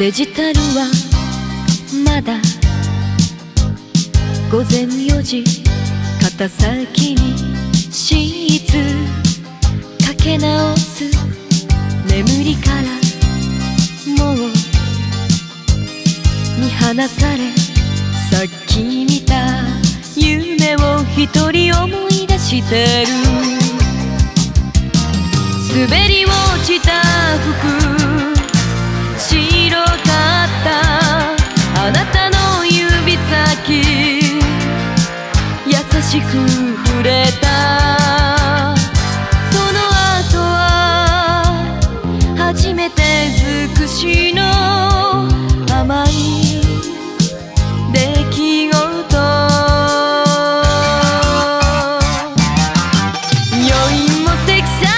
デジタルはまだ午前4時肩先にシーツかけ直す。眠りからもう見放されさっき見た夢を一人思い出してる。滑り落ちたしく触れた。その後は初めて尽くしの甘い出来事。余韻もセクシャ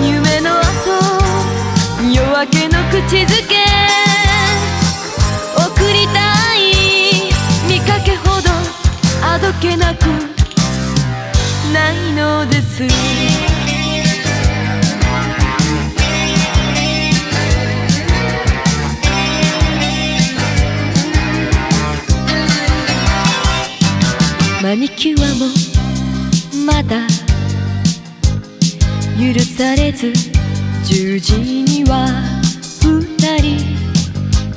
ル夢の後夜明けの口づけ。けなくないのです。マニキュアもまだ許されず10時には二人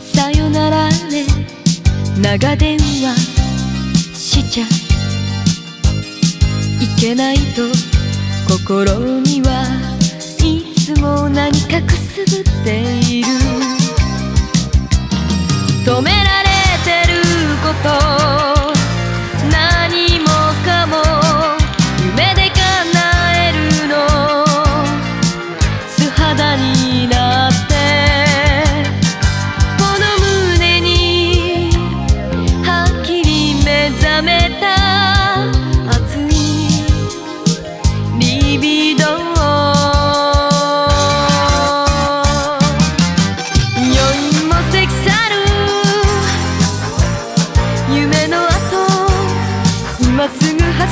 さよならね長電話しちゃいけないと心にはいつも何かくすぶっている。止められてること何もかも夢で叶えるの。素肌になって。この胸にはっきり目覚めた。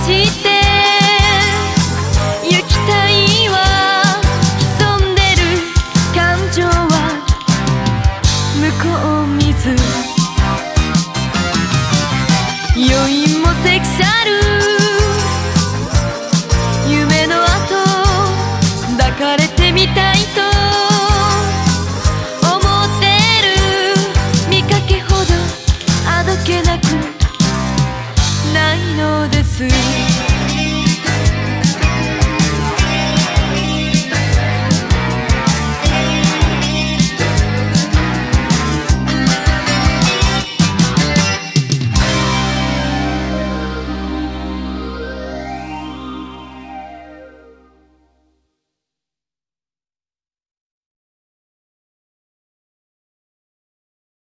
して行きたいわ潜んでる感情は向こう見ず余韻もセクシャル。You.